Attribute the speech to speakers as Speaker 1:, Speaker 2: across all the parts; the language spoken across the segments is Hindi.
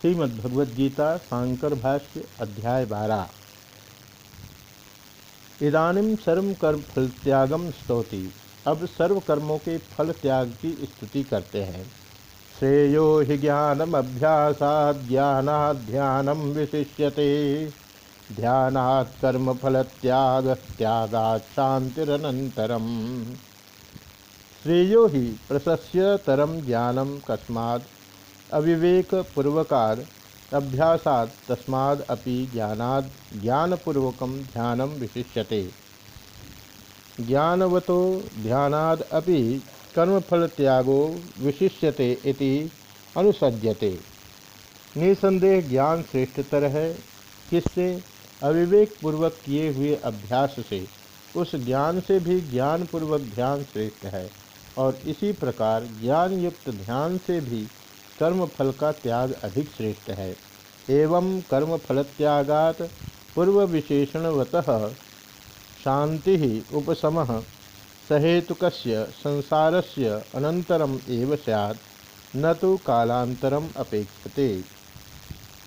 Speaker 1: श्रीमद्भगवद्गीता शांकर भाष्य अध्याय बारह। इदानीम सर्व कर्म फल त्यागम स्तौति। अब सर्व कर्मों के फल त्याग की स्तुति करते हैं। श्रेयो हि ज्ञानम अभ्यासा ध्यानाध्यानम विशिष्यते। ध्यानात् कर्म फल त्याग त्यागात् शांतिरनंतरम श्रेयो ही प्रशस्यतरम ज्ञानम कस्मात् अविवेक पूर्वकार अभ्यासात तस्माद अपि ज्ञानाद ज्ञानपूर्वक ध्यानम विशिष्यते। ज्ञानवतो ध्यानाद अपि कर्मफल त्यागो विशिष्यते इति निसंदेह ज्ञान श्रेष्ठतर है, किससे? अविवेक पूर्वक किए हुए अभ्यास से। उस ज्ञान से भी ज्ञान पूर्वक ध्यान श्रेष्ठ है और इसी प्रकार ज्ञान युक्त ध्यान से भी कर्म फल का त्याग अधिक श्रेष्ठ है। एवं कर्म फल पूर्व विशेषणवत शांति उपशम सहेतुक संसार से अनंतरम एव सैत् न तो कालांतरम अपेक्षते।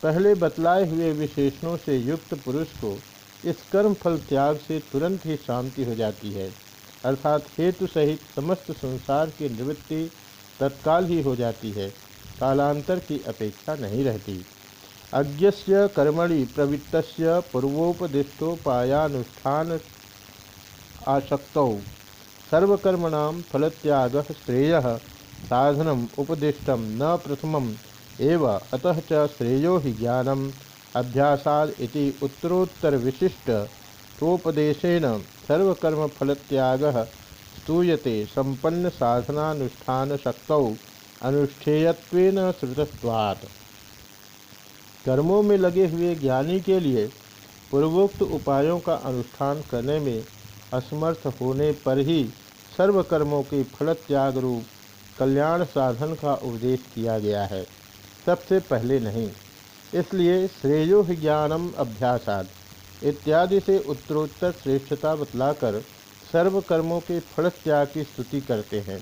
Speaker 1: पहले बतलाए हुए विशेषणों से युक्त पुरुष को इस कर्म फल त्याग से तुरंत ही शांति हो जाती है। अर्थात हेतु सहित समस्त संसार की निवृत्ति तत्काल ही हो जाती है। कालांतर की अपेक्षा नहीं रहती। अज्ञस्य कर्मणि प्रवृत्त पूर्वोपदिष्टोपायानुष्ठान आसक्त सर्वकर्मण फलत्याग श्रेय साधन उपदिष्ट न प्रथम एव अतः च श्रेयो हि ज्ञानम। अभ्यासाद इति उत्तरोत्तर विशिष्ट तोपदेशेन सर्वकर्म फलत्याग स्तूयते संपन्न साधनानुष्ठान शक्तौ अनुष्ठेयत्वेन श्रुतत्वात् कर्मों में लगे हुए ज्ञानी के लिए पूर्वोक्त उपायों का अनुष्ठान करने में असमर्थ होने पर ही सर्व कर्मों के फल त्याग रूप कल्याण साधन का उपदेश किया गया है। सबसे पहले नहीं, इसलिए श्रेयो ज्ञानम अभ्यासाद इत्यादि से उत्तरोत्तर श्रेष्ठता बतलाकर सर्व कर्मों के फल त्याग की स्तुति करते हैं,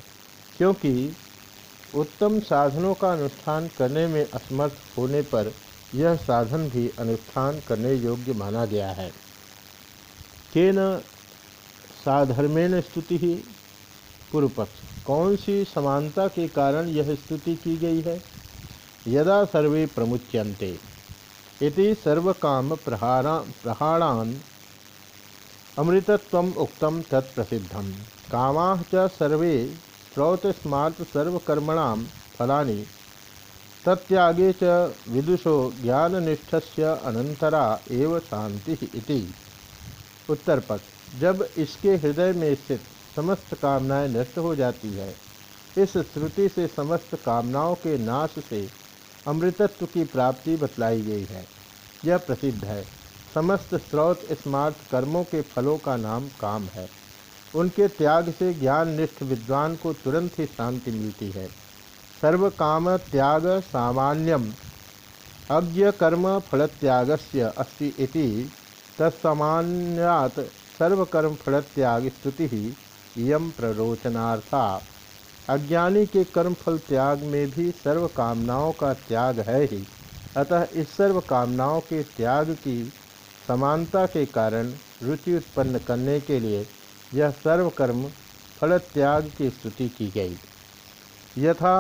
Speaker 1: क्योंकि उत्तम साधनों का अनुष्ठान करने में असमर्थ होने पर यह साधन भी अनुष्ठान करने योग्य माना गया है। केन साधर्मेण स्तुति ही पूर्व पक्ष कौन सी समानता के कारण यह स्तुति की गई है? यदा सर्वे प्रमुच्यन्ते। इति सर्वकाम प्रहारा प्रहाणान अमृतत्व उक्तम तत्प्रसिद्धम। कामा सर्वे श्रौत स्मार्त सर्वकर्मणाम फलानि। तत्यागे च विदुषो ज्ञाननिष्ठस्य अनंतरा एव शांति इति। उत्तर पक्ष जब इसके हृदय में स्थित समस्त कामनाएँ नष्ट हो जाती है, इस श्रुति से समस्त कामनाओं के नाश से अमृतत्व की प्राप्ति बतलाई गई है। यह प्रसिद्ध है। समस्त स्रोत स्मार्थ कर्मों के फलों का नाम काम है। उनके त्याग से ज्ञान निष्ठ विद्वान को तुरंत ही शांति मिलती है। सर्व काम त्याग सामान्यम। अज्ञ कर्म फल त्याग से अस्ति तत्सामान्यात सर्वकर्म फल त्याग स्तुति ही यम प्ररोचनार्था। अज्ञानी के कर्म फल त्याग में भी सर्व कामनाओं का त्याग है ही। अतः इस सर्व कामनाओं के त्याग की समानता के कारण रुचि उत्पन्न करने के लिए यह सर्वकर्म फल त्याग की स्तुति की गई। यथा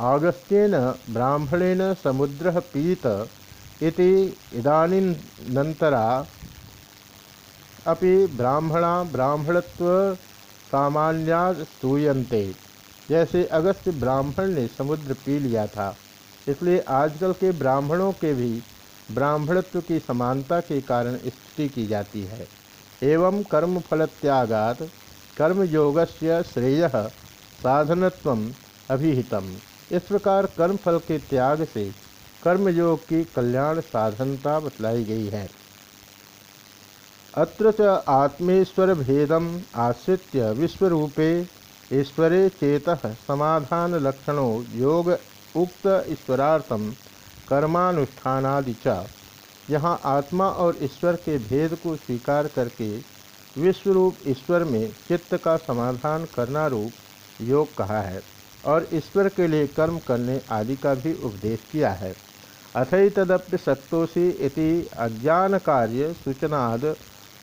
Speaker 1: आगस्त्यन ब्राह्मणेन समुद्र पीत इति इदानीन्तरा अपि ब्राह्मणा ब्राह्मणत्व सामान्या स्तूयन्ते। जैसे अगस्त्य ब्राह्मण ने समुद्र पी लिया था, इसलिए आजकल के ब्राह्मणों के भी ब्राह्मणत्व की समानता के कारण स्तुति की जाती है। एवं कर्मफल त्यागात कर्मयोग से श्रेय साधनत्व अभिहितम। इस प्रकार कर्मफल के त्याग से कर्मयोग की कल्याण साधनता बतलाई गई है। अत्र च आत्मेश्वर भेदम आश्रित्य विश्वरूपे ईश्वरे चेत समाधान लक्षणों योग उक्त ईश्वरार्थम कर्मानुष्ठानादि च। यहाँ आत्मा और ईश्वर के भेद को स्वीकार करके विश्वरूप ईश्वर में चित्त का समाधान करना रूप योग कहा है और ईश्वर के लिए कर्म करने आदि का भी उपदेश किया है। अथैतदप्य सत्तोषी इति अज्ञान कार्य सूचनाद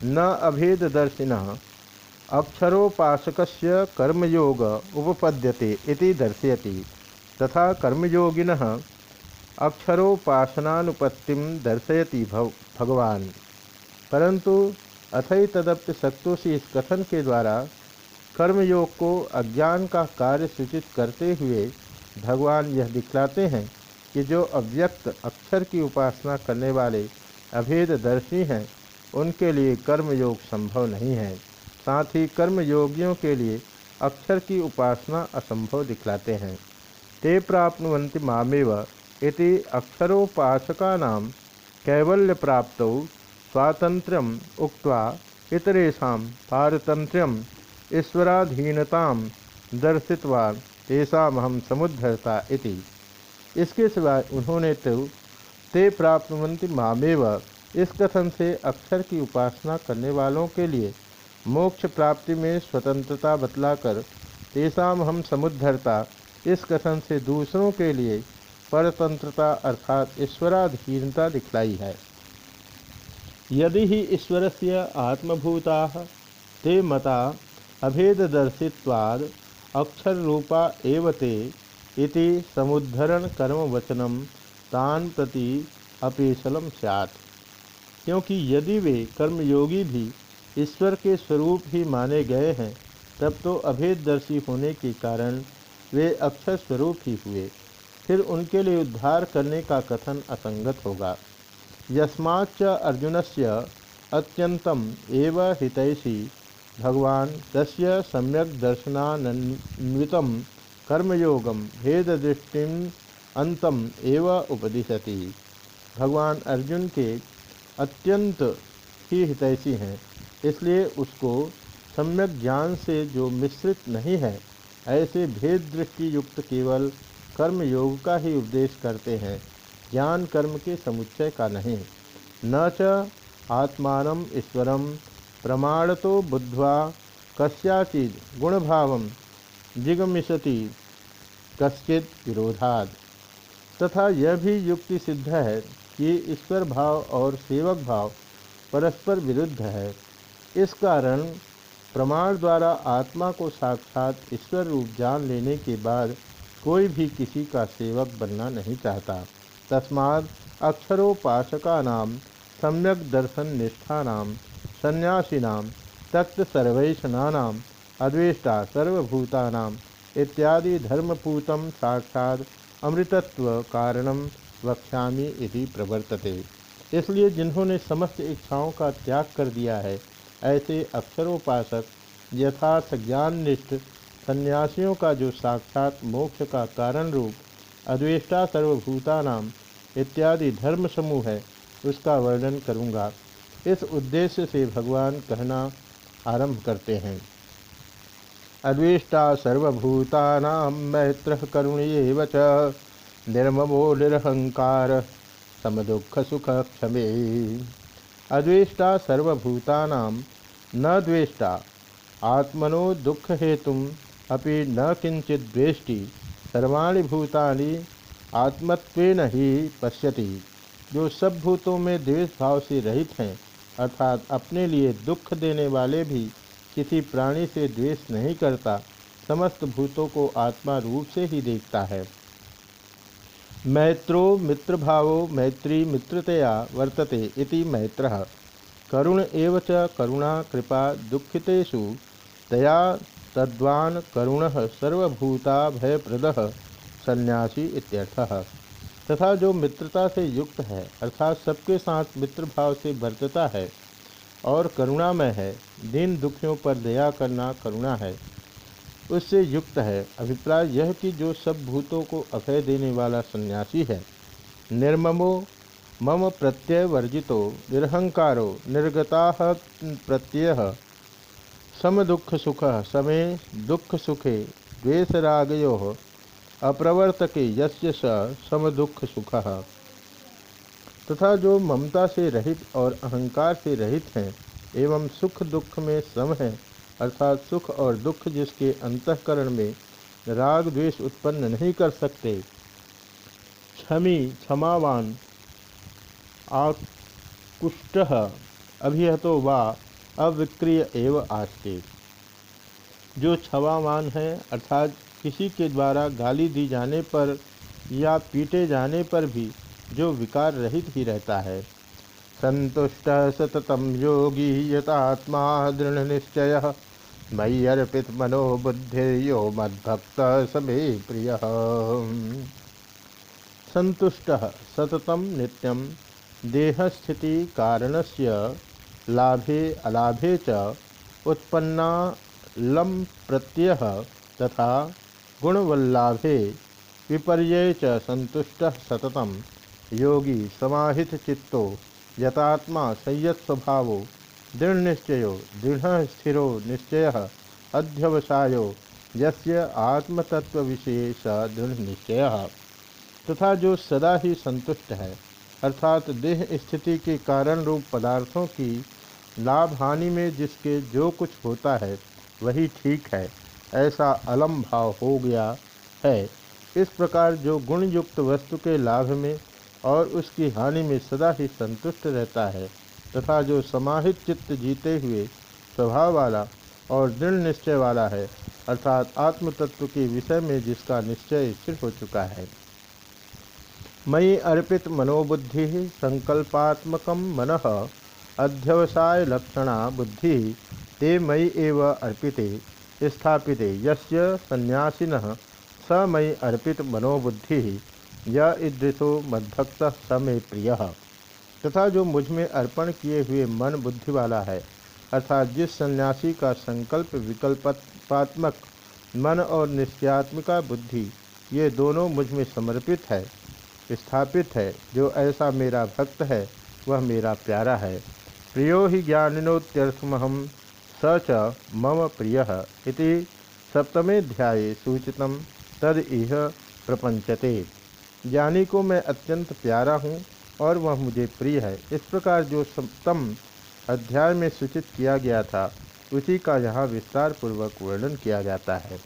Speaker 1: न अभेददर्शिन अक्षरोपासक कर्मयोग उपपद्यते दर्शयति। तथा कर्मयोगिनः अक्षरोपासनानुपत्ति दर्शयति भव, भगवान। परंतु अथई तदप्य सत्तोषी इस कथन के द्वारा कर्मयोग को अज्ञान का कार्य सूचित करते हुए भगवान यह दिखलाते हैं कि जो अव्यक्त अक्षर की उपासना करने वाले अभेद दर्शी हैं, उनके लिए कर्मयोग संभव नहीं है। साथ ही कर्मयोगियों के लिए अक्षर की उपासना असंभव दिखलाते हैं। ते प्राप्नुवन्ति मामेव इति अक्षरोपासका कैवल्य प्राप्त स्वातंत्र्यम उक्त्वा इतरेशा पारतंत्र्यम ईश्वराधीनता दर्शित्वा तेषाहम समुद्धरता इति। इसके सिवाय उन्होंने तो ते प्राप्तवंति मामेव। इस कथन से अक्षर की उपासना करने वालों के लिए मोक्ष प्राप्ति में स्वतंत्रता बतलाकर तेषाम हम समुद्धरता। इस कथन से दूसरों के लिए परतंत्रता अर्थात ईश्वराधीनता दिखलाई है। यदि ही ईश्वर से आत्मभूता, ते मता अभेदर्शित्वाद अक्षर रूपा एवते इति समुद्धरण कर्म वचनम तान प्रति अपेशलम सैत क्योंकि यदि वे कर्मयोगी भी ईश्वर के स्वरूप ही माने गए हैं, तब तो अभेददर्शी होने के कारण वे अक्षर स्वरूप ही हुए। फिर उनके लिए उद्धार करने का कथन असंगत होगा। यस्माच्च से अत्यंतम एव हितैषी। भगवान, तस्य सम्यक दर्शनान्वित कर्मयोगम भेद दृष्टि अंतम एव उपदिशति। भगवान अर्जुन के अत्यंत ही हितैषी हैं, इसलिए उसको सम्यक ज्ञान से जो मिश्रित नहीं है, ऐसे भेद दृष्टि युक्त केवल कर्म योग का ही उपदेश करते हैं। ज्ञान कर्म के समुच्चय का नहीं। न च आत्मान ईश्वरम प्रमाण तो बुद्ध्वा कस्याचिद गुणभाव जिगमिशति कश्चित विरोधाद तथा यह भी युक्ति सिद्ध है कि ईश्वर भाव और सेवक भाव परस्पर विरुद्ध है। इस कारण प्रमाण द्वारा आत्मा को साक्षात ईश्वर रूप जान लेने के बाद कोई भी किसी का सेवक बनना नहीं चाहता। तस्माद अक्षरोपासका नाम सम्यक दर्शन निष्ठा नाम सन्यासीनाम तक्त सर्वैषणा अद्वेष्टा सर्वभूता इत्यादि धर्मपूतम साक्षात अमृतत्व कारणम वक्ष्यामी इति प्रवर्तते। इसलिए जिन्होंने समस्त इच्छाओं का त्याग कर दिया है, ऐसे अक्षरोपासक यथार्थ ज्ञाननिष्ठ सन्यासियों का जो साक्षात मोक्ष का कारण रूप, अद्वेष्टा सर्वभूतानाम इत्यादि धर्म समूह है, उसका वर्णन करूँगा। इस उद्देश्य से भगवान कहना आरंभ करते हैं। अद्वेष्टा सर्वभूतानां मैत्र करुणीव च, निर्ममो निरहंकार, समदुख सुख क्षमे। अद्वेष्टा सर्वभूतानां न द्वेष्टा, आत्मनो दुख हेतु अपि न किंचित सर्वाणि भूतानि आत्मत्वेन ही पश्यति। जो सब भूतों में द्वेष भाव से रहित हैं, अर्थात अपने लिए दुख देने वाले भी किसी प्राणी से द्वेष नहीं करता, समस्त भूतों को आत्मा रूप से ही देखता है। मैत्रो मित्रभावो मैत्री मित्रतया वर्तते इति मैत्र। करुण एव करुणा, कृपा, दुखितेषु, दया तद्वान करुण सर्वभूता भयप्रद सन्यासी इत्यर्थः। तथा जो मित्रता से युक्त है, अर्थात सबके साथ मित्र भाव से वर्तता है और करुणामय है, दीन दुखियों पर दया करना करुणा है। उससे युक्त है। अभिप्राय यह कि जो सब भूतों को अभय देने वाला सन्यासी है, निर्ममो मम प्रत्यय वर्जितो, निरहंकारो, निर्गता प्रत्यय। सम दुख सुख समय दुख सुखे द्वेषरागयो अप्रवर्तके यस्य स सम दुख सुख। तथा जो ममता से रहित और अहंकार से रहित हैं, एवं सुख दुख में सम है, अर्थात सुख और दुख जिसके अंतकरण में राग द्वेष उत्पन्न नहीं कर सकते। क्षमी क्षमावान आकुष्ट अभिहतो वा अविक्रिय एव आस्ते। जो क्षमावान है, अर्थात किसी के द्वारा गाली दी जाने पर या पीटे जाने पर भी जो विकार रहित ही रहता है। संतुष्ट सततम योगी यतात्मा दृढ़ निश्चय। मयि अर्पित मनोबुद्धि यो मद्भक्त समे प्रिय। संतुष्ट सततम नित्यम देहस्थिति कारणस्य लाभे, अलाभे च उत्पन्ना लम प्रत्यय तथा गुणवल्लाभे, विपर्य च संतुष्ट योगी समाहित चित्तो, यतात्मा संयत स्वभाव, दृढ़ निश्चय, दृढ़ स्थिरो निश्चय, अध्यवसायो, यस्य आत्मतत्व विशेष दृढ़ निश्चय। तथा जो सदा ही संतुष्ट है अर्थात देह स्थिति के कारण रूप पदार्थों की लाभ हानि में जिसके जो कुछ होता है, वही ठीक है। ऐसा अलम भाव हो गया है। इस प्रकार जो गुण युक्त वस्तु के लाभ में और उसकी हानि में सदा ही संतुष्ट रहता है तथा जो समाहित चित्त जीते हुए स्वभाव वाला और दृढ़ निश्चय वाला है, अर्थात आत्मतत्व के विषय में जिसका निश्चय स्थिर हो चुका है। मयि अर्पित मनोबुद्धि संकल्पात्मक मन, अध्यवसाय लक्षणा बुद्धि, ते मयि एव अर्पिते, स्थापिते। यस्य सन्यासीन स मयि अर्पित मनोबुद्धि, य ईदृशो मद्भक्त स मे प्रिय। तथा जो मुझमें अर्पण किए हुए मन बुद्धि वाला है, अर्थात जिस सन्यासी का संकल्प विकल्पात्मक मन और निश्चयात्मिका बुद्धि, ये दोनों मुझमें समर्पित है स्थापित है। जो ऐसा मेरा भक्त है, वह मेरा प्यारा है। प्रियो ही ज्ञानिनोत्यर्थमहम स च मम प्रिय इति सप्तमेध्याये सूचित तद इह प्रपंचते ज्ञानी को मैं अत्यंत प्यारा हूँ और वह मुझे प्रिय है। इस प्रकार जो सप्तम अध्याय में सूचित किया गया था, उसी का यहाँ विस्तार पूर्वक वर्णन किया जाता है।